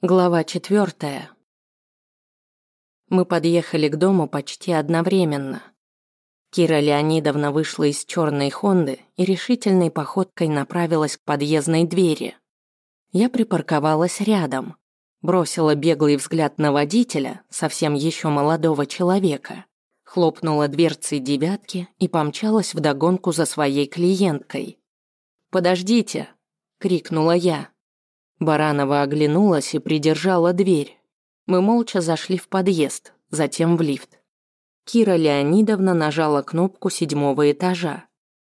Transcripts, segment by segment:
Глава четвертая. Мы подъехали к дому почти одновременно. Кира Леонидовна вышла из черной Хонды и решительной походкой направилась к подъездной двери. Я припарковалась рядом, бросила беглый взгляд на водителя, совсем еще молодого человека, хлопнула дверцей девятки и помчалась вдогонку за своей клиенткой. «Подождите!» — крикнула я. Баранова оглянулась и придержала дверь. Мы молча зашли в подъезд, затем в лифт. Кира Леонидовна нажала кнопку седьмого этажа.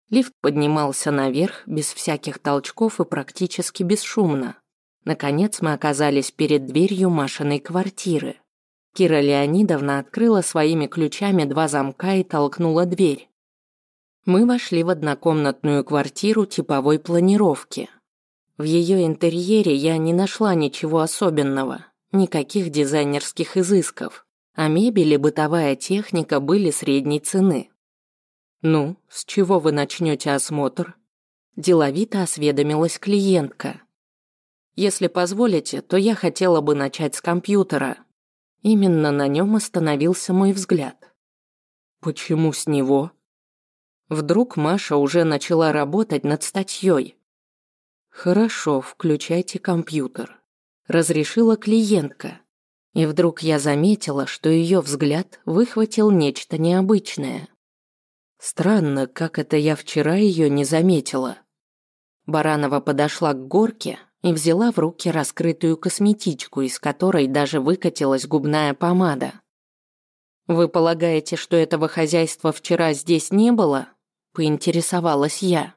Лифт поднимался наверх без всяких толчков и практически бесшумно. Наконец мы оказались перед дверью Машиной квартиры. Кира Леонидовна открыла своими ключами два замка и толкнула дверь. Мы вошли в однокомнатную квартиру типовой планировки – в ее интерьере я не нашла ничего особенного, никаких дизайнерских изысков, а мебель и бытовая техника были средней цены. «Ну, с чего вы начнете осмотр?» Деловито осведомилась клиентка. «Если позволите, то я хотела бы начать с компьютера». Именно на нем остановился мой взгляд. «Почему с него?» Вдруг Маша уже начала работать над статьей, «Хорошо, включайте компьютер», – разрешила клиентка. И вдруг я заметила, что ее взгляд выхватил нечто необычное. Странно, как это я вчера ее не заметила. Баранова подошла к горке и взяла в руки раскрытую косметичку, из которой даже выкатилась губная помада. «Вы полагаете, что этого хозяйства вчера здесь не было?» – поинтересовалась я.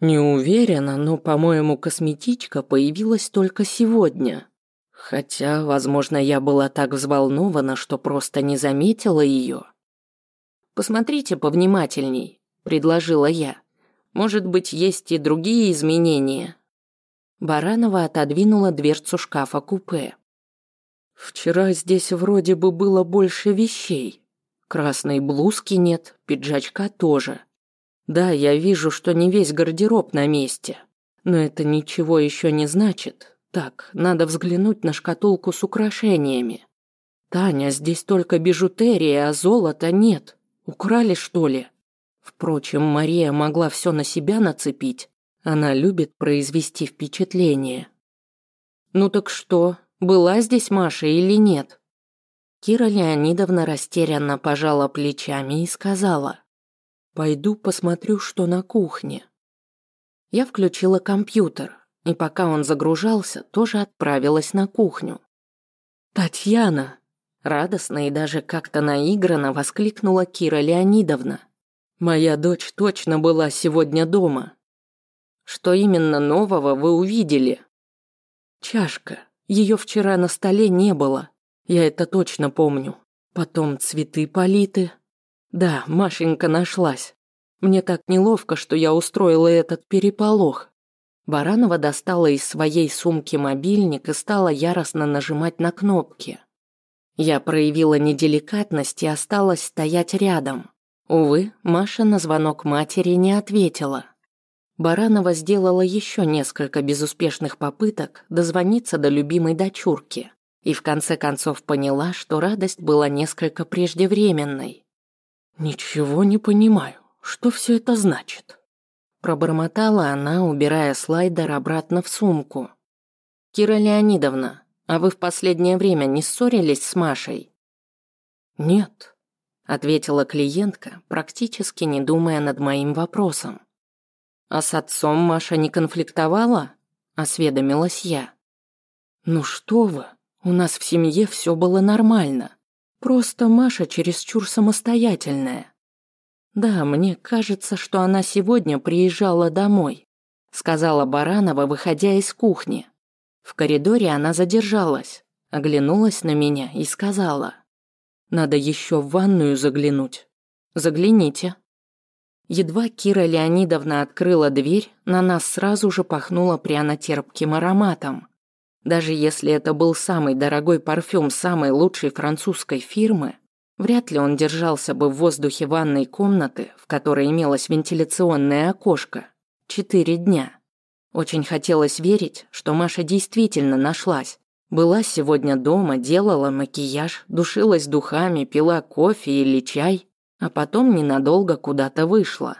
Не уверена, но, по-моему, косметичка появилась только сегодня. Хотя, возможно, я была так взволнована, что просто не заметила ее. Посмотрите повнимательней, предложила я. Может быть, есть и другие изменения. Баранова отодвинула дверцу шкафа купе. Вчера здесь вроде бы было больше вещей. Красной блузки нет, пиджачка тоже. Да, я вижу, что не весь гардероб на месте, но это ничего еще не значит. Так, надо взглянуть на шкатулку с украшениями. Таня, здесь только бижутерия, а золота нет. Украли, что ли? Впрочем, Мария могла все на себя нацепить. Она любит произвести впечатление. Ну так что, была здесь Маша или нет? Кира Леонидовна растерянно пожала плечами и сказала. Пойду посмотрю, что на кухне. Я включила компьютер, и пока он загружался, тоже отправилась на кухню. «Татьяна!» – радостно и даже как-то наигранно воскликнула Кира Леонидовна. «Моя дочь точно была сегодня дома». «Что именно нового вы увидели?» «Чашка. Ее вчера на столе не было. Я это точно помню. Потом цветы политы, да, Машенька нашлась. Мне так неловко, что я устроила этот переполох. Баранова достала из своей сумки мобильник и стала яростно нажимать на кнопки. Я проявила неделикатность и осталась стоять рядом. Увы, Маша на звонок матери не ответила. Баранова сделала еще несколько безуспешных попыток дозвониться до любимой дочурки и в конце концов поняла, что радость была несколько преждевременной. «Ничего не понимаю. Что все это значит?» Пробормотала она, убирая слайдер обратно в сумку. «Кира Леонидовна, а вы в последнее время не ссорились с Машей?» «Нет», — ответила клиентка, практически не думая над моим вопросом. «А с отцом Маша не конфликтовала?» — осведомилась я. «Ну что вы, у нас в семье все было нормально. Просто Маша чересчур самостоятельная. Да, мне кажется, что она сегодня приезжала домой, сказала Баранова, выходя из кухни. В коридоре она задержалась, оглянулась на меня и сказала: "Надо еще в ванную заглянуть. Загляните". Едва Кира Леонидовна открыла дверь, на нас сразу же пахнуло пряно-терпким ароматом. Даже если это был самый дорогой парфюм самой лучшей французской фирмы, вряд ли он держался бы в воздухе ванной комнаты, в которой имелось вентиляционное окошко, четыре дня. Очень хотелось верить, что Маша действительно нашлась, Была сегодня дома, делала макияж, душилась духами, пила кофе или чай, а потом ненадолго куда-то вышла.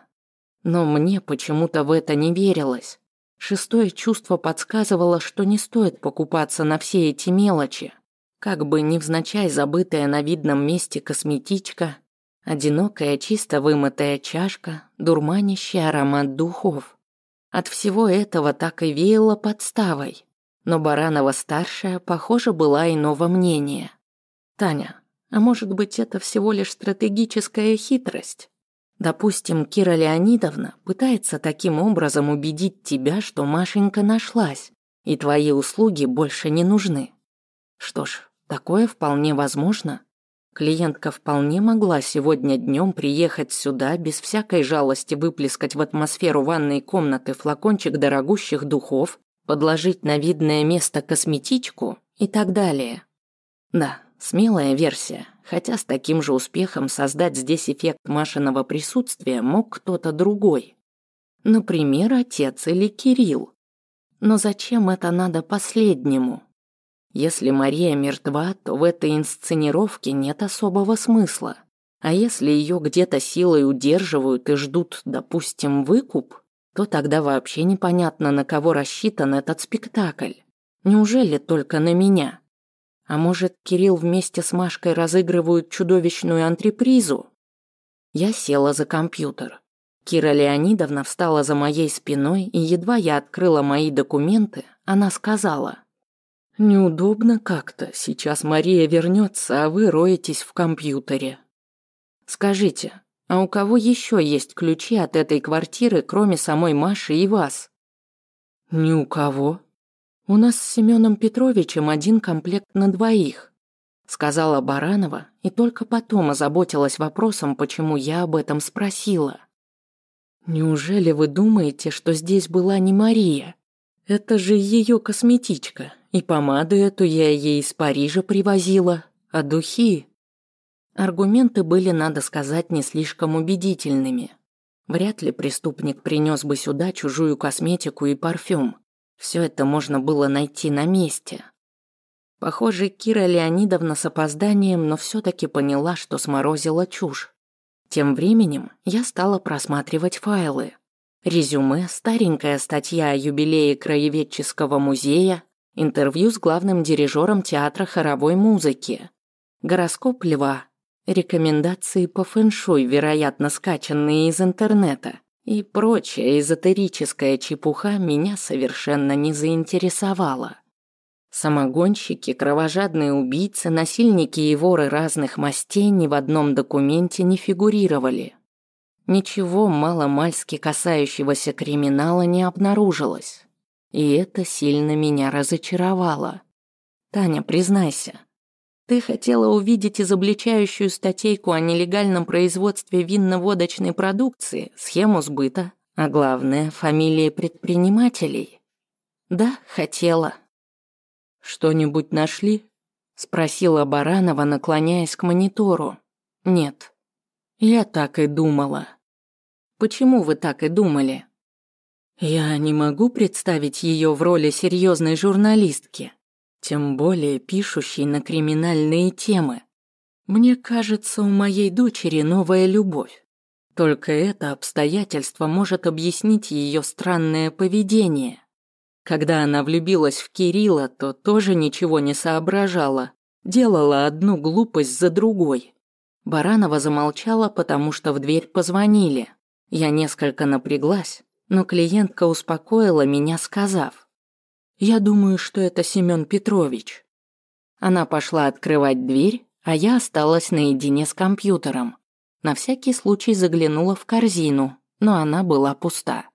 Но мне почему-то в это не верилось. Шестое чувство подсказывало, что не стоит покупаться на все эти мелочи. Как бы невзначай забытая на видном месте косметичка, одинокая чисто вымытая чашка, дурманящий аромат духов. От всего этого так и веяло подставой но Баранова-старшая, похоже, была иного мнения. «Таня, а может быть, это всего лишь стратегическая хитрость? Допустим, Кира Леонидовна пытается таким образом убедить тебя, что Машенька нашлась, и твои услуги больше не нужны. Что ж, такое вполне возможно. Клиентка вполне могла сегодня днем приехать сюда без всякой жалости выплескать в атмосферу ванной комнаты флакончик дорогущих духов подложить на видное место косметичку и так далее. Да, смелая версия, хотя с таким же успехом создать здесь эффект Машиного присутствия мог кто-то другой. Например, отец или Кирилл. Но зачем это надо последнему? Если Мария мертва, то в этой инсценировке нет особого смысла. А если ее где-то силой удерживают и ждут, допустим, выкуп, то тогда вообще непонятно, на кого рассчитан этот спектакль. Неужели только на меня? А может, Кирилл вместе с Машкой разыгрывают чудовищную антрепризу? Я села за компьютер. Кира Леонидовна встала за моей спиной, и едва я открыла мои документы, она сказала. «Неудобно как-то. Сейчас Мария вернется, а вы роетесь в компьютере. Скажите, а у кого еще есть ключи от этой квартиры, кроме самой Маши и вас? Ни у кого. У нас с Семеном Петровичем один комплект на двоих, сказала Баранова и только потом озаботилась вопросом, почему я об этом спросила. Неужели вы думаете, что здесь была не Мария? Это же ее косметичка, и помаду эту я ей из Парижа привозила, а духи Аргументы были, надо сказать, не слишком убедительными. Вряд ли преступник принес бы сюда чужую косметику и парфюм. Все это можно было найти на месте. Похоже, Кира Леонидовна с опозданием, но все-таки поняла, что сморозила чушь. Тем временем я стала просматривать файлы. Резюме, старенькая статья о юбилее краеведческого музея, интервью с главным дирижером театра хоровой музыки, гороскоп льва, рекомендации по фэншуй, вероятно, скачанные из интернета, и прочая эзотерическая чепуха меня совершенно не заинтересовала. Самогонщики, кровожадные убийцы, насильники и воры разных мастей ни в одном документе не фигурировали. Ничего маломальски касающегося криминала не обнаружилось. И это сильно меня разочаровало. Таня, признайся, ты хотела увидеть изобличающую статейку о нелегальном производстве винно-водочной продукции, схему сбыта, а главное, фамилии предпринимателей? Да, хотела. Что-нибудь нашли? Спросила Баранова, наклоняясь к монитору. Нет. Я так и думала. Почему вы так и думали? Я не могу представить ее в роли серьезной журналистки. Тем более пишущий на криминальные темы. Мне кажется, у моей дочери новая любовь. Только это обстоятельство может объяснить ее странное поведение. Когда она влюбилась в Кирилла, то тоже ничего не соображала, делала одну глупость за другой. Баранова замолчала, потому что в дверь позвонили. Я несколько напряглась, но клиентка успокоила меня, сказав: я думаю, что это Семен Петрович. Она пошла открывать дверь, а я осталась наедине с компьютером. На всякий случай заглянула в корзину, но она была пуста.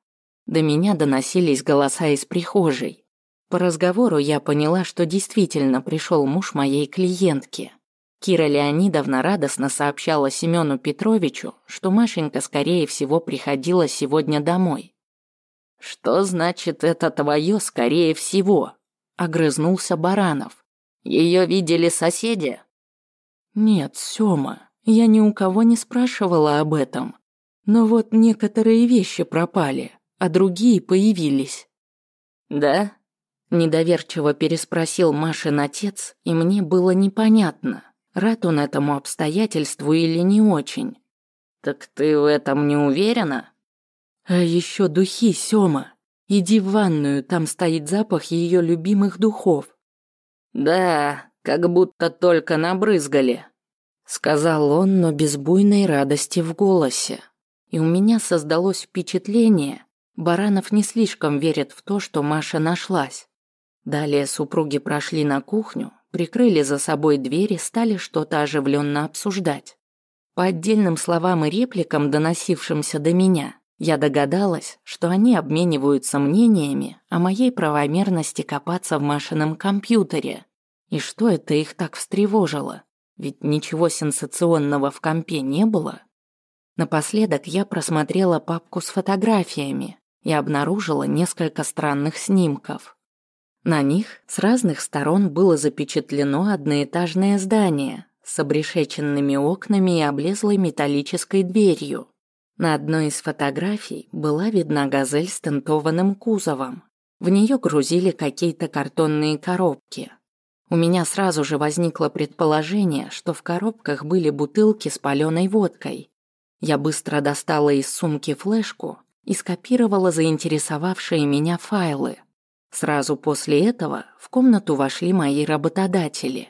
До меня доносились голоса из прихожей. По разговору я поняла, что действительно пришел муж моей клиентки. Кира Леонидовна радостно сообщала Семену Петровичу, что Машенька, скорее всего, приходила сегодня домой. «Что значит это твое, скорее всего?» – огрызнулся Баранов. «Ее видели соседи?» «Нет, Сёма, я ни у кого не спрашивала об этом. Но вот некоторые вещи пропали, а другие появились». «Да? Недоверчиво переспросил Машин отец, и мне было непонятно, рад он этому обстоятельству или не очень. «Так ты в этом не уверена?» «А еще духи, Сёма. Иди в ванную, там стоит запах ее любимых духов». «Да, как будто только набрызгали», — сказал он, но без буйной радости в голосе. И у меня создалось впечатление, Баранов не слишком верит в то, что Маша нашлась. Далее супруги прошли на кухню, прикрыли за собой двери, стали что-то оживленно обсуждать. По отдельным словам и репликам, доносившимся до меня, я догадалась, что они обмениваются мнениями о моей правомерности копаться в Машином компьютере. И что это их так встревожило? Ведь ничего сенсационного в компе не было. Напоследок я просмотрела папку с фотографиями и обнаружила несколько странных снимков. На них с разных сторон было запечатлено одноэтажное здание с обрешеченными окнами и облезлой металлической дверью. На одной из фотографий была видна газель с тентованным кузовом. В нее грузили какие-то картонные коробки. У меня сразу же возникло предположение, что в коробках были бутылки с паленой водкой. Я быстро достала из сумки флешку и скопировала заинтересовавшие меня файлы. Сразу после этого в комнату вошли мои работодатели.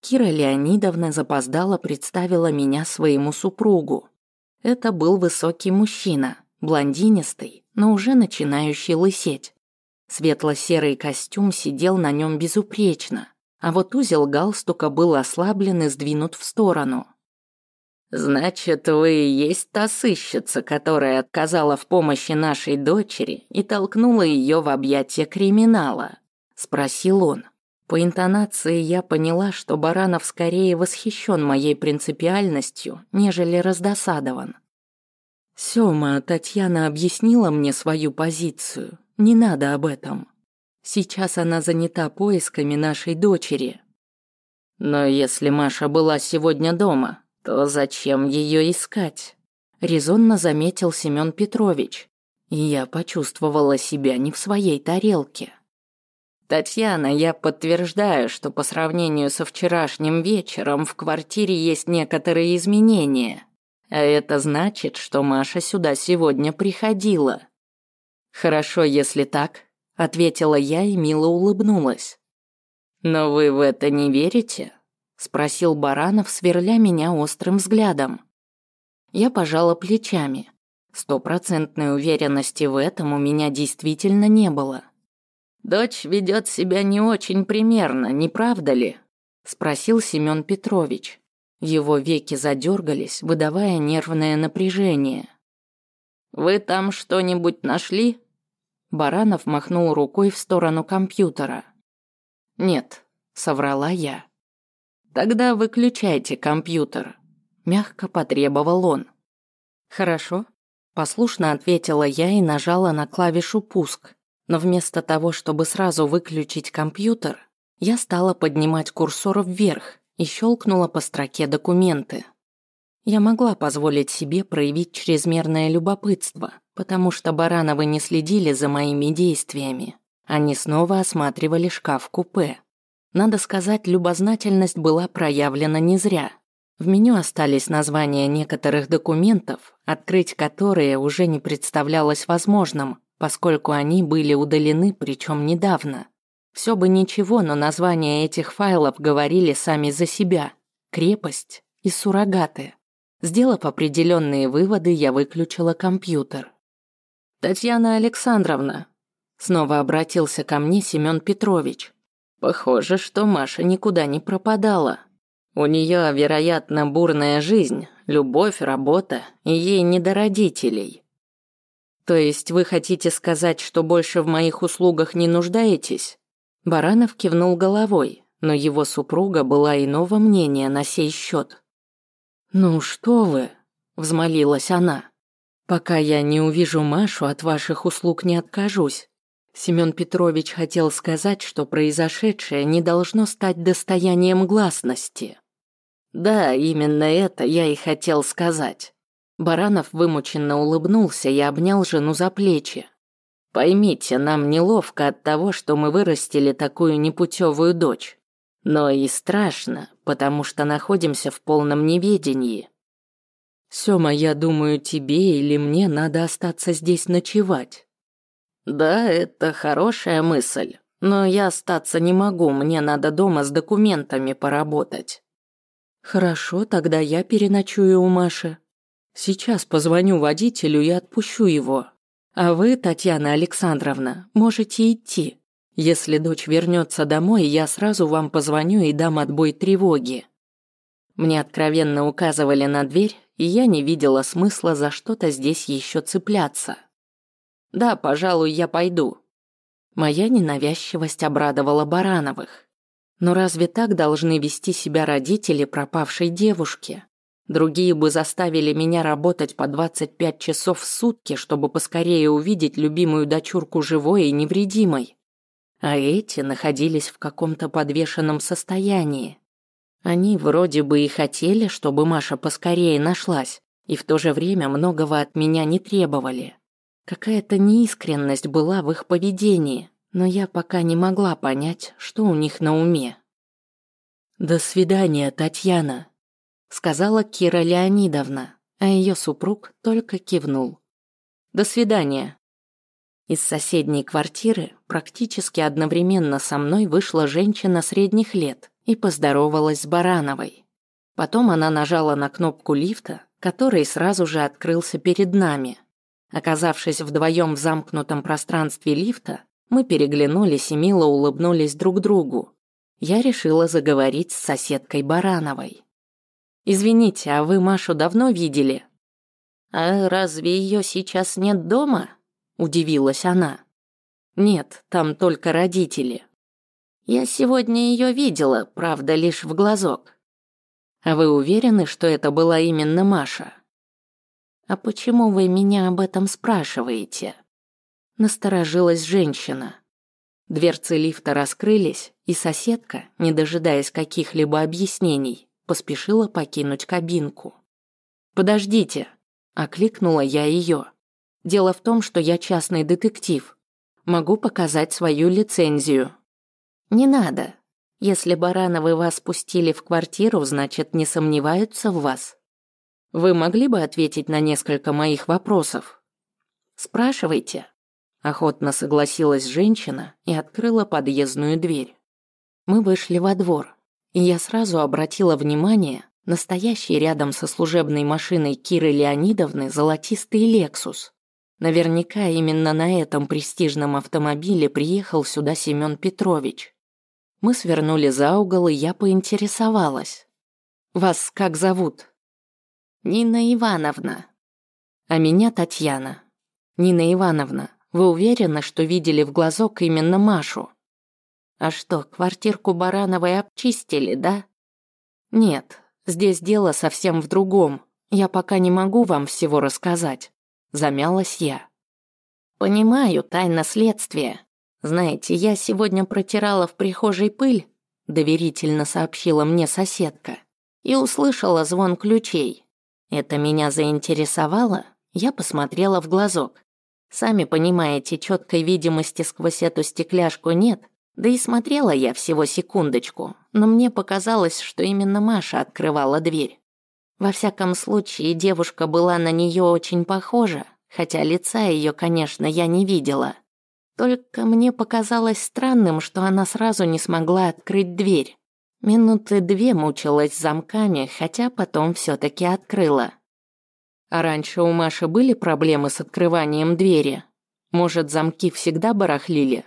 Кира Леонидовна запоздала представила меня своему супругу. Это был высокий мужчина, блондинистый, но уже начинающий лысеть. Светло-серый костюм сидел на нем безупречно, а вот узел галстука был ослаблен и сдвинут в сторону. «Значит, вы и есть та сыщица, которая отказала в помощи нашей дочери и толкнула ее в объятия криминала?» – спросил он. По интонации я поняла, что Баранов скорее восхищен моей принципиальностью, нежели раздосадован. «Сёма, Татьяна объяснила мне свою позицию. Не надо об этом. Сейчас она занята поисками нашей дочери». «Но если Маша была сегодня дома, то зачем ее искать?» Резонно заметил Семен Петрович. Я почувствовала себя не в своей тарелке. Татьяна, я подтверждаю, что по сравнению со вчерашним вечером в квартире есть некоторые изменения. А это значит, что Маша сюда сегодня приходила. Хорошо, если так, ответила я и мило улыбнулась. Но вы в это не верите? спросил Баранов, сверля меня острым взглядом. Я пожала плечами. Стопроцентной уверенности в этом у меня действительно не было. Дочь ведет себя не очень примерно, не правда ли? спросил Семен Петрович. Его веки задергались, выдавая нервное напряжение. Вы там что-нибудь нашли? Баранов махнул рукой в сторону компьютера. Нет, соврала я. Тогда выключайте компьютер, мягко потребовал он. Хорошо, послушно ответила я и нажала на клавишу пуск. Но вместо того, чтобы сразу выключить компьютер, я стала поднимать курсор вверх и щелкнула по строке «Документы». Я могла позволить себе проявить чрезмерное любопытство, потому что Барановы не следили за моими действиями. Они снова осматривали шкаф-купе. Надо сказать, любознательность была проявлена не зря. В меню остались названия некоторых документов, открыть которые уже не представлялось возможным, поскольку они были удалены, причем недавно. Все бы ничего, но названия этих файлов говорили сами за себя. Крепость и суррогаты. Сделав определенные выводы, я выключила компьютер. «Татьяна Александровна», снова обратился ко мне Семен Петрович. «Похоже, что Маша никуда не пропадала. У нее, вероятно, бурная жизнь, любовь, работа, и ей не до родителей. То есть вы хотите сказать, что больше в моих услугах не нуждаетесь? Баранов кивнул головой, но его супруга была иного мнения на сей счет. Ну что вы, взмолилась она. Пока я не увижу Машу, от ваших услуг не откажусь. Семен Петрович хотел сказать, что произошедшее не должно стать достоянием гласности. Да, именно это я и хотел сказать. Баранов вымученно улыбнулся и обнял жену за плечи. Поймите, нам неловко от того, что мы вырастили такую непутевую дочь. Но и страшно, потому что находимся в полном неведении. Сёма, я думаю, тебе или мне надо остаться здесь ночевать. Да, это хорошая мысль, но я остаться не могу, мне надо дома с документами поработать. Хорошо, тогда я переночую у Маши. Сейчас позвоню водителю и отпущу его. А вы, Татьяна Александровна, можете идти. Если дочь вернется домой, я сразу вам позвоню и дам отбой тревоги. Мне откровенно указывали на дверь, и я не видела смысла за что-то здесь еще цепляться. Да, пожалуй, я пойду. Моя ненавязчивость обрадовала Барановых. Но разве так должны вести себя родители пропавшей девушки? Другие бы заставили меня работать по 25 часов в сутки, чтобы поскорее увидеть любимую дочурку живой и невредимой. А эти находились в каком-то подвешенном состоянии. Они вроде бы и хотели, чтобы Маша поскорее нашлась, и в то же время многого от меня не требовали. Какая-то неискренность была в их поведении, но я пока не могла понять, что у них на уме. «До свидания, Татьяна», — сказала Кира Леонидовна, а ее супруг только кивнул. «До свидания». Из соседней квартиры практически одновременно со мной вышла женщина средних лет и поздоровалась с Барановой. Потом она нажала на кнопку лифта, который сразу же открылся перед нами. Оказавшись вдвоем в замкнутом пространстве лифта, мы переглянулись и мило улыбнулись друг другу. Я решила заговорить с соседкой Барановой. «Извините, а вы Машу давно видели?» «А разве ее сейчас нет дома?» – удивилась она. «Нет, там только родители», я сегодня ее видела, правда, лишь в глазок. А вы уверены, что это была именно Маша? А почему вы меня об этом спрашиваете? Насторожилась женщина. Дверцы лифта раскрылись, и соседка, не дожидаясь каких-либо объяснений, поспешила покинуть кабинку. «Подождите!» – окликнула я ее. «Дело в том, что я частный детектив. Могу показать свою лицензию». «Не надо. Если Барановы вас пустили в квартиру, значит, не сомневаются в вас. Вы могли бы ответить на несколько моих вопросов?» «Спрашивайте». Охотно согласилась женщина и открыла подъездную дверь. Мы вышли во двор, и я сразу обратила внимание на стоящий рядом со служебной машиной Киры Леонидовны золотистый «Лексус». Наверняка именно на этом престижном автомобиле приехал сюда Семен Петрович. Мы свернули за угол, и я поинтересовалась. «Вас как зовут?» «Нина Ивановна». «А меня Татьяна». «Нина Ивановна, вы уверены, что видели в глазок именно Машу?» «А что, квартирку Барановой обчистили, да?» «Нет, здесь дело совсем в другом. Я пока не могу вам всего рассказать», – замялась я. «Понимаю, тайна следствия. «Знаете, я сегодня протирала в прихожей пыль», – доверительно сообщила мне соседка, и услышала звон ключей. Это меня заинтересовало, я посмотрела в глазок. Сами понимаете, четкой видимости сквозь эту стекляшку нет, да и смотрела я всего секундочку, но мне показалось, что именно Маша открывала дверь. Во всяком случае, девушка была на нее очень похожа, хотя лица ее, конечно, я не видела. Только мне показалось странным, что она сразу не смогла открыть дверь. Минуты две мучилась замками, хотя потом все таки открыла. А раньше у Маши были проблемы с открыванием двери? Может, замки всегда барахлили?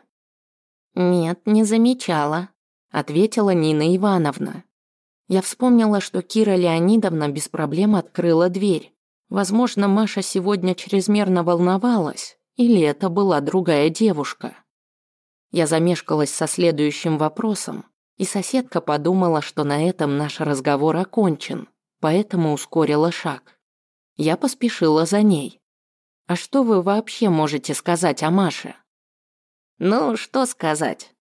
Нет, не замечала, ответила Нина Ивановна. Я вспомнила, что Кира Леонидовна без проблем открыла дверь. Возможно, Маша сегодня чрезмерно волновалась, или это была другая девушка? Я замешкалась со следующим вопросом, и соседка подумала, что на этом наш разговор окончен, поэтому ускорила шаг. Я поспешила за ней. «А что вы вообще можете сказать о Маше?» «Ну, что сказать?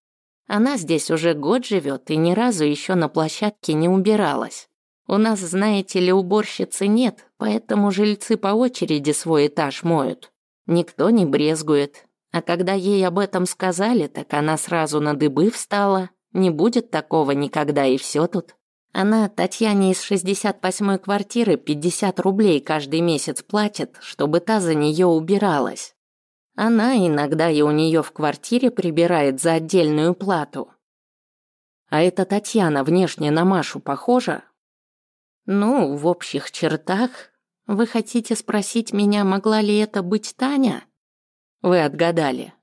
Она здесь уже год живет и ни разу еще на площадке не убиралась. У нас, знаете ли, уборщицы нет, поэтому жильцы по очереди свой этаж моют. Никто не брезгует. А когда ей об этом сказали, так она сразу на дыбы встала. Не будет такого никогда, и все тут. Она Татьяне из 68-й квартиры 50 рублей каждый месяц платит, чтобы та за нее убиралась. Она иногда и у нее в квартире прибирает за отдельную плату. А эта Татьяна внешне на Машу похожа? Ну, в общих чертах. Вы хотите спросить меня, могла ли это быть Таня? Вы отгадали.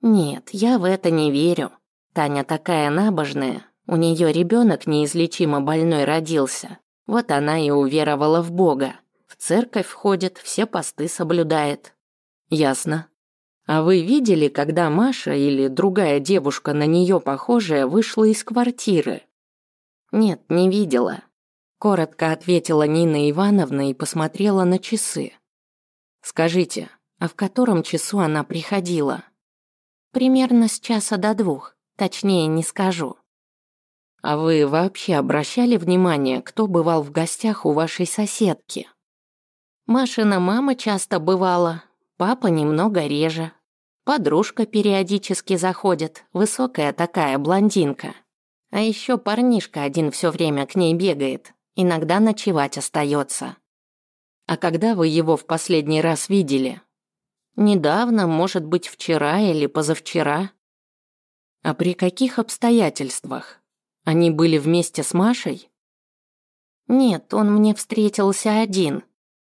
Нет, я в это не верю. Таня такая набожная, у нее ребенок неизлечимо больной родился. Вот она и уверовала в Бога. В церковь ходит, все посты соблюдает. Ясно. А вы видели, когда Маша или другая девушка на нее похожая вышла из квартиры? Нет, не видела. Коротко ответила Нина Ивановна и посмотрела на часы. Скажите, а в котором часу она приходила? Примерно с часа до двух, точнее не скажу. А вы вообще обращали внимание, кто бывал в гостях у вашей соседки? Машина мама часто бывала, папа немного реже, Подружка периодически заходит, высокая такая блондинка. А еще парнишка один все время к ней бегает, иногда ночевать остается. А когда вы его в последний раз видели? Недавно, может быть, вчера или позавчера. А при каких обстоятельствах? Они были вместе с Машей? Нет, он мне встретился один.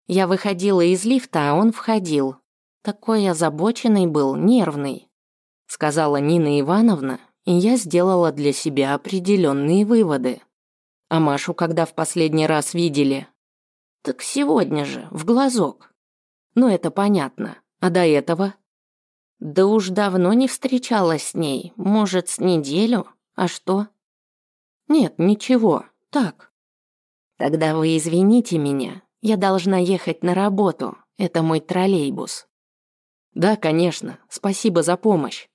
Я выходила из лифта, а он входил. Такой озабоченный был, нервный, сказала Нина Ивановна, и я сделала для себя определенные выводы. А Машу когда в последний раз видели? Так сегодня же, в глазок. Ну, это понятно. А до этого? Да уж давно не встречалась с ней, может, с неделю. А что? Нет, ничего, так. Тогда вы извините меня, я должна ехать на работу, это мой троллейбус. «Да, конечно. Спасибо за помощь».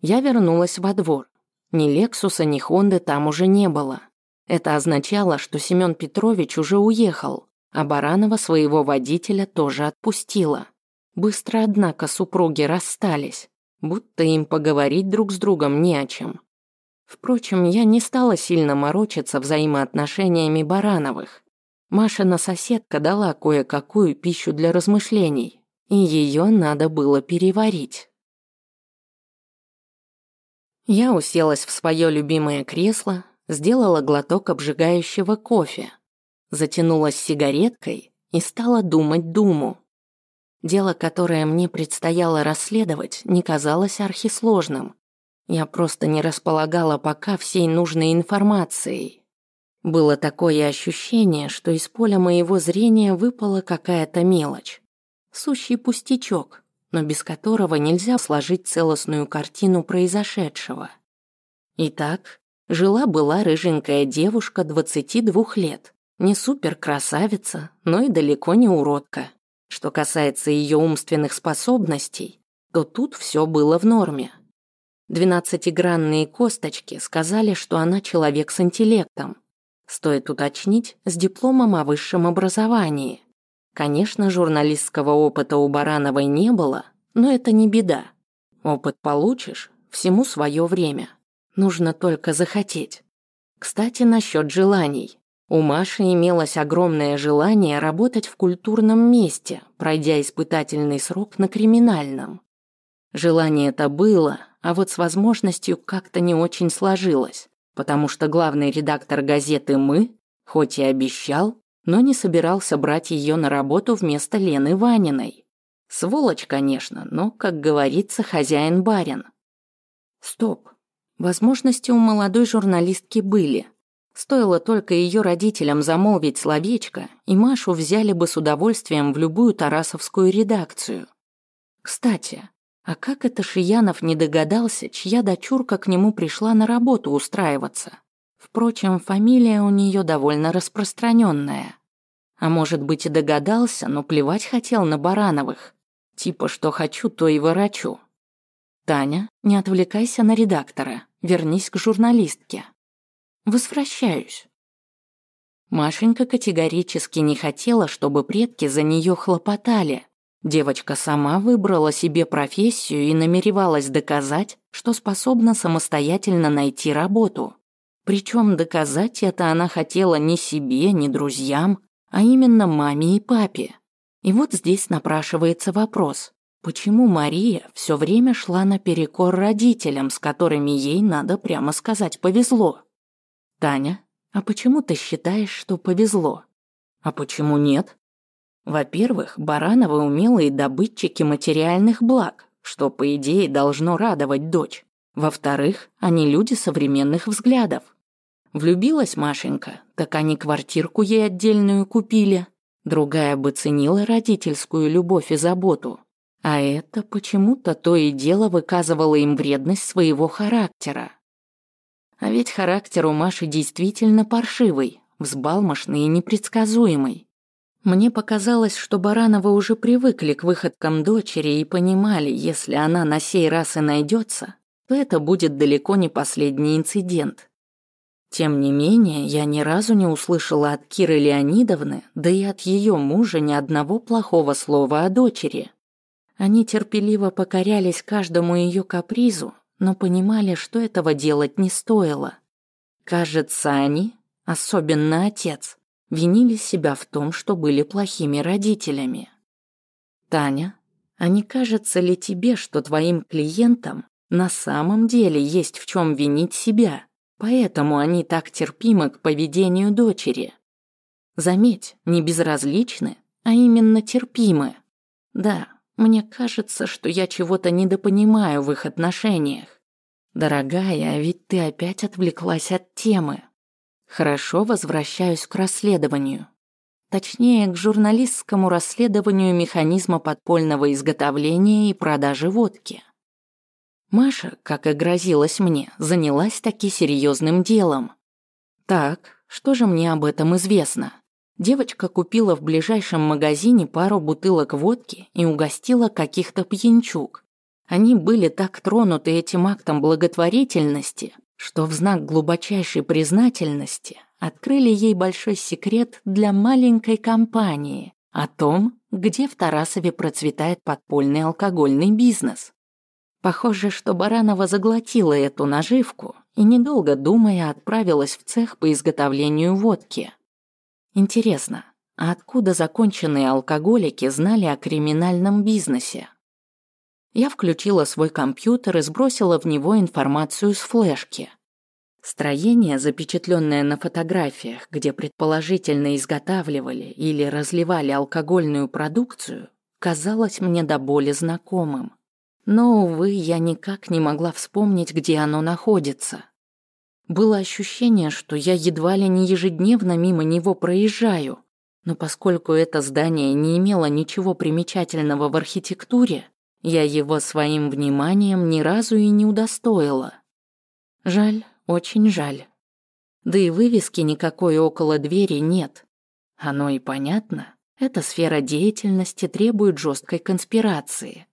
Я вернулась во двор. Ни Лексуса, ни Хонды там уже не было. Это означало, что Семен Петрович уже уехал, а Баранова своего водителя тоже отпустила. Быстро, однако, супруги расстались, будто им поговорить друг с другом не о чем. Впрочем, я не стала сильно морочиться взаимоотношениями Барановых. Машина соседка дала кое-какую пищу для размышлений, и ее надо было переварить. Я уселась в свое любимое кресло, сделала глоток обжигающего кофе, затянулась сигареткой и стала думать думу. Дело, которое мне предстояло расследовать, не казалось архисложным. Я просто не располагала пока всей нужной информацией. Было такое ощущение, что из поля моего зрения выпала какая-то мелочь. Сущий пустячок, но без которого нельзя сложить целостную картину произошедшего. Итак, жила-была рыженькая девушка 22 лет. Не суперкрасавица, но и далеко не уродка. Что касается ее умственных способностей, то тут все было в норме. Двенадцатигранные косточки сказали, что она человек с интеллектом. Стоит уточнить, с дипломом о высшем образовании. Конечно, журналистского опыта у Барановой не было, но это не беда. Опыт получишь, всему свое время. Нужно только захотеть. Кстати, насчет желаний. У Маши имелось огромное желание работать в культурном месте, пройдя испытательный срок на криминальном. Желание это было, а вот с возможностью как-то не очень сложилось, потому что главный редактор газеты «Мы», хоть и обещал, но не собирался брать ее на работу вместо Лены Ваниной. Сволочь, конечно, но, как говорится, хозяин-барин. Стоп. Возможности у молодой журналистки были. Стоило только ее родителям замолвить словечко, и Машу взяли бы с удовольствием в любую тарасовскую редакцию. Кстати, а как это Шиянов не догадался, чья дочурка к нему пришла на работу устраиваться? Впрочем, фамилия у нее довольно распространенная. А может быть и догадался, но плевать хотел на Барановых. Типа, что хочу, то и ворочу. Таня, не отвлекайся на редактора, вернись к журналистке. Возвращаюсь. Машенька категорически не хотела, чтобы предки за нее хлопотали, Девочка сама выбрала себе профессию и намеревалась доказать, что способна самостоятельно найти работу. Причем доказать это она хотела не себе, не друзьям, а именно маме и папе. И вот здесь напрашивается вопрос, почему Мария все время шла наперекор родителям, с которыми ей, надо прямо сказать, повезло? Таня, а почему ты считаешь, что повезло? А почему нет? Во-первых, Барановы умелые добытчики материальных благ, что, по идее, должно радовать дочь. Во-вторых, они люди современных взглядов. Влюбилась Машенька, так они квартирку ей отдельную купили. Другая бы ценила родительскую любовь и заботу. А это почему-то то и дело выказывало им вредность своего характера. А ведь характер у Маши действительно паршивый, взбалмошный и непредсказуемый. Мне показалось, что Барановы уже привыкли к выходкам дочери и понимали, если она на сей раз и найдется, то это будет далеко не последний инцидент. Тем не менее, я ни разу не услышала от Киры Леонидовны, да и от ее мужа ни одного плохого слова о дочери. Они терпеливо покорялись каждому ее капризу, но понимали, что этого делать не стоило. Кажется, они, особенно отец, винили себя в том, что были плохими родителями. Таня, а не кажется ли тебе, что твоим клиентам на самом деле есть в чем винить себя, поэтому они так терпимы к поведению дочери? Заметь, не безразличны, а именно терпимы. Да, мне кажется, что я чего-то недопонимаю в их отношениях. Дорогая, а ведь ты опять отвлеклась от темы. Хорошо, возвращаюсь к расследованию. Точнее, к журналистскому расследованию механизма подпольного изготовления и продажи водки. Маша, как и грозилась мне, занялась таки серьезным делом. Так, что же мне об этом известно? Девочка купила в ближайшем магазине пару бутылок водки и угостила каких-то пьянчук. Они были так тронуты этим актом благотворительности, что в знак глубочайшей признательности открыли ей большой секрет для маленькой компании о том, где в Тарасове процветает подпольный алкогольный бизнес. Похоже, что Баранова заглотила эту наживку и, недолго думая, отправилась в цех по изготовлению водки. Интересно, а откуда законченные алкоголики знали о криминальном бизнесе? Я включила свой компьютер и сбросила в него информацию с флешки. Строение, запечатленное на фотографиях, где предположительно изготавливали или разливали алкогольную продукцию, казалось мне до боли знакомым. Но, увы, я никак не могла вспомнить, где оно находится. Было ощущение, что я едва ли не ежедневно мимо него проезжаю, но поскольку это здание не имело ничего примечательного в архитектуре, я его своим вниманием ни разу и не удостоила. Жаль, очень жаль. Да и вывески никакой около двери нет. Оно и понятно. Эта сфера деятельности требует жесткой конспирации.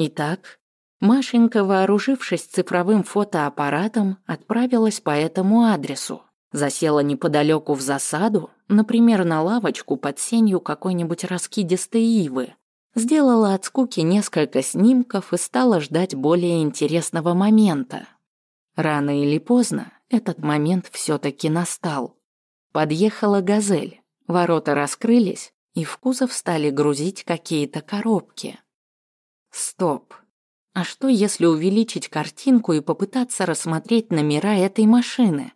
Итак, Машенька, вооружившись цифровым фотоаппаратом, отправилась по этому адресу. Засела неподалеку в засаду, например, на лавочку под сенью какой-нибудь раскидистой ивы. Сделала от скуки несколько снимков и стала ждать более интересного момента. Рано или поздно этот момент все-таки настал. Подъехала «Газель», ворота раскрылись, и в кузов стали грузить какие-то коробки. Стоп. А что, если увеличить картинку и попытаться рассмотреть номера этой машины?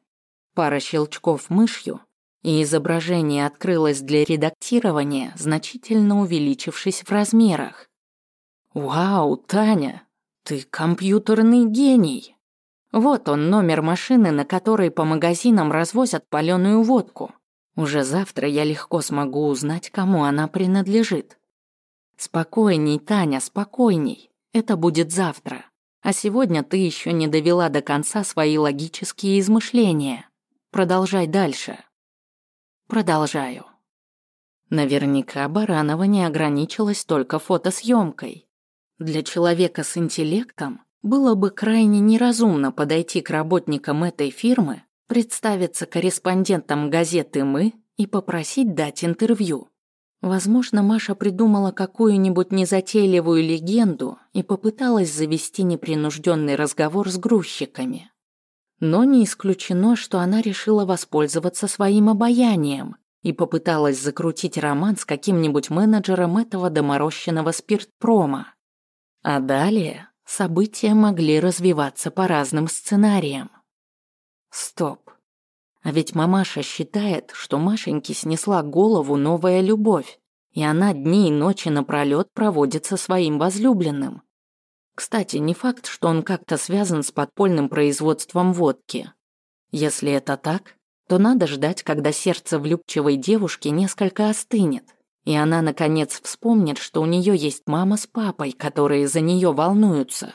Пара щелчков мышью, и изображение открылось для редактирования, значительно увеличившись в размерах. «Вау, Таня, ты компьютерный гений!» Вот он, номер машины, на которой по магазинам развозят паленую водку. Уже завтра я легко смогу узнать, кому она принадлежит. Спокойней, Таня, спокойней. Это будет завтра. А сегодня ты еще не довела до конца свои логические измышления. Продолжай дальше. Продолжаю. Наверняка Баранова не ограничилась только фотосъемкой. Для человека с интеллектом было бы крайне неразумно подойти к работникам этой фирмы, представиться корреспондентом газеты «Мы» и попросить дать интервью. Возможно, Маша придумала какую-нибудь незатейливую легенду и попыталась завести непринужденный разговор с грузчиками. Но не исключено, что она решила воспользоваться своим обаянием и попыталась закрутить роман с каким-нибудь менеджером этого доморощенного спиртпрома. А далее события могли развиваться по разным сценариям. Стоп. А ведь мамаша считает, что Машеньке снесла голову новая любовь, и она дни и ночи напролёт проводит со своим возлюбленным. Кстати, не факт, что он как-то связан с подпольным производством водки. Если это так, то надо ждать, когда сердце влюбчивой девушки несколько остынет, и она наконец вспомнит, что у нее есть мама с папой, которые за нее волнуются.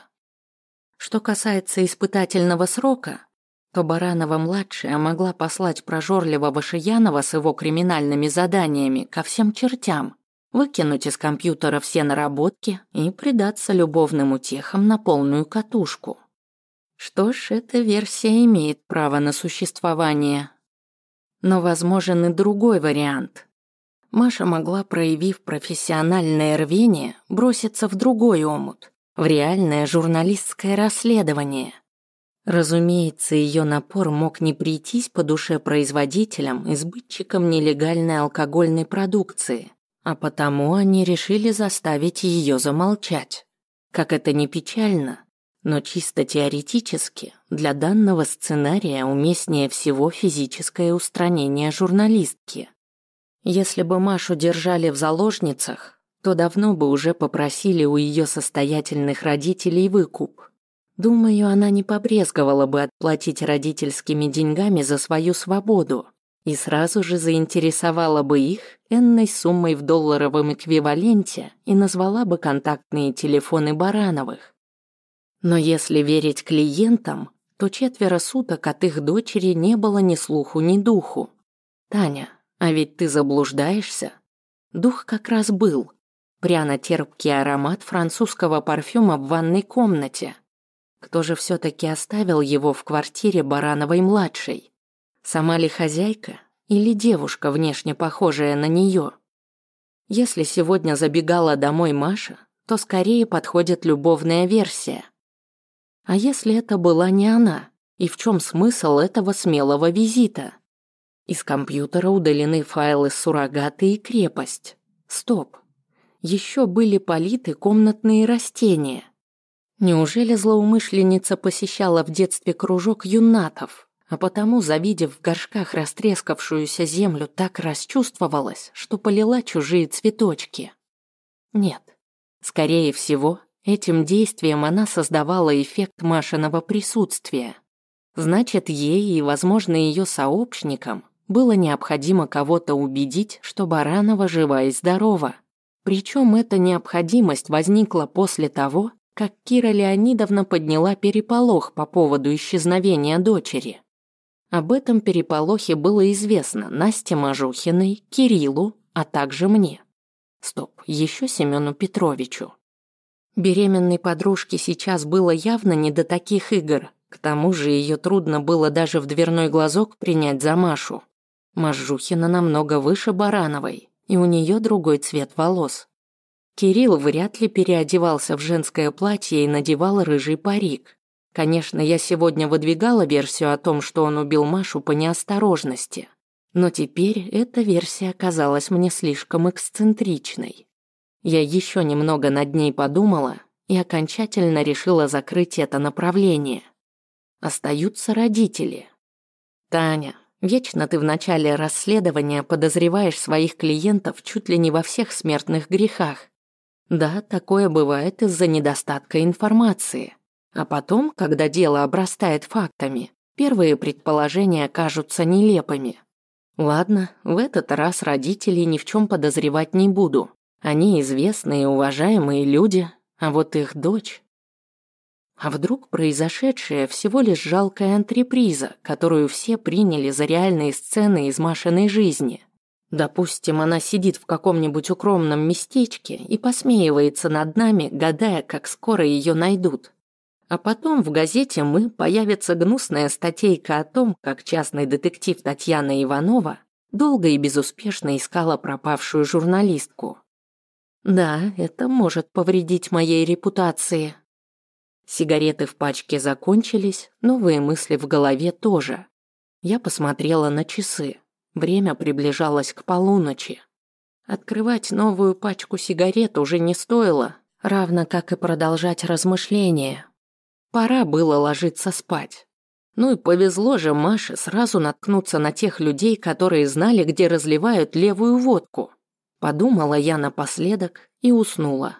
Что касается испытательного срока, то Баранова-младшая могла послать прожорливого Шиянова с его криминальными заданиями ко всем чертям, выкинуть из компьютера все наработки и предаться любовным утехам на полную катушку. Что ж, эта версия имеет право на существование. Но возможен и другой вариант. Маша могла, проявив профессиональное рвение, броситься в другой омут, в реальное журналистское расследование – Разумеется, ее напор мог не прийтись по душе производителям и сбытчикам нелегальной алкогольной продукции, а потому они решили заставить ее замолчать. Как это ни печально, но чисто теоретически для данного сценария уместнее всего физическое устранение журналистки. Если бы Машу держали в заложницах, то давно бы уже попросили у ее состоятельных родителей выкуп. Думаю, она не побрезговала бы отплатить родительскими деньгами за свою свободу и сразу же заинтересовала бы их энной суммой в долларовом эквиваленте и назвала бы контактные телефоны Барановых. Но если верить клиентам, то четверо суток от их дочери не было ни слуху, ни духу. Таня, а ведь ты заблуждаешься? Дух как раз был. Пряно-терпкий аромат французского парфюма в ванной комнате – кто же все-таки оставил его в квартире Барановой-младшей? Сама ли хозяйка или девушка, внешне похожая на нее? Если сегодня забегала домой Маша, то скорее подходит любовная версия. А если это была не она? И в чем смысл этого смелого визита? Из компьютера удалены файлы суррогаты и крепость. Стоп. Еще были политы комнатные растения. Неужели злоумышленница посещала в детстве кружок юнатов, а потому, завидев в горшках растрескавшуюся землю, так расчувствовалась, что полила чужие цветочки? Нет. Скорее всего, этим действием она создавала эффект Машиного присутствия. Значит, ей и, возможно, ее сообщникам было необходимо кого-то убедить, что Баранова жива и здорова. Причем эта необходимость возникла после того, как Кира Леонидовна подняла переполох по поводу исчезновения дочери. Об этом переполохе было известно Насте Мажухиной, Кириллу, а также мне. Стоп, еще Семену Петровичу. Беременной подружке сейчас было явно не до таких игр, к тому же ее трудно было даже в дверной глазок принять за Машу. Мажухина намного выше Барановой, и у нее другой цвет волос. Кирилл вряд ли переодевался в женское платье и надевал рыжий парик. Конечно, я сегодня выдвигала версию о том, что он убил Машу по неосторожности. Но теперь эта версия оказалась мне слишком эксцентричной. Я еще немного над ней подумала и окончательно решила закрыть это направление. Остаются родители. Таня, вечно ты в начале расследования подозреваешь своих клиентов чуть ли не во всех смертных грехах. Да, такое бывает из-за недостатка информации. А потом, когда дело обрастает фактами, первые предположения кажутся нелепыми. Ладно, в этот раз родителей ни в чем подозревать не буду. Они известные и уважаемые люди, а вот их дочь... А вдруг произошедшее всего лишь жалкая антреприза, которую все приняли за реальные сцены из Машиной жизни? Допустим, она сидит в каком-нибудь укромном местечке и посмеивается над нами, гадая, как скоро ее найдут. А потом в газете «Мы» появится гнусная статейка о том, как частный детектив Татьяна Иванова долго и безуспешно искала пропавшую журналистку. Да, это может повредить моей репутации. Сигареты в пачке закончились, новые мысли в голове тоже. Я посмотрела на часы. Время приближалось к полуночи. Открывать новую пачку сигарет уже не стоило, равно как и продолжать размышления. Пора было ложиться спать. Ну и повезло же Маше сразу наткнуться на тех людей, которые знали, где разливают левую водку. Подумала я напоследок и уснула.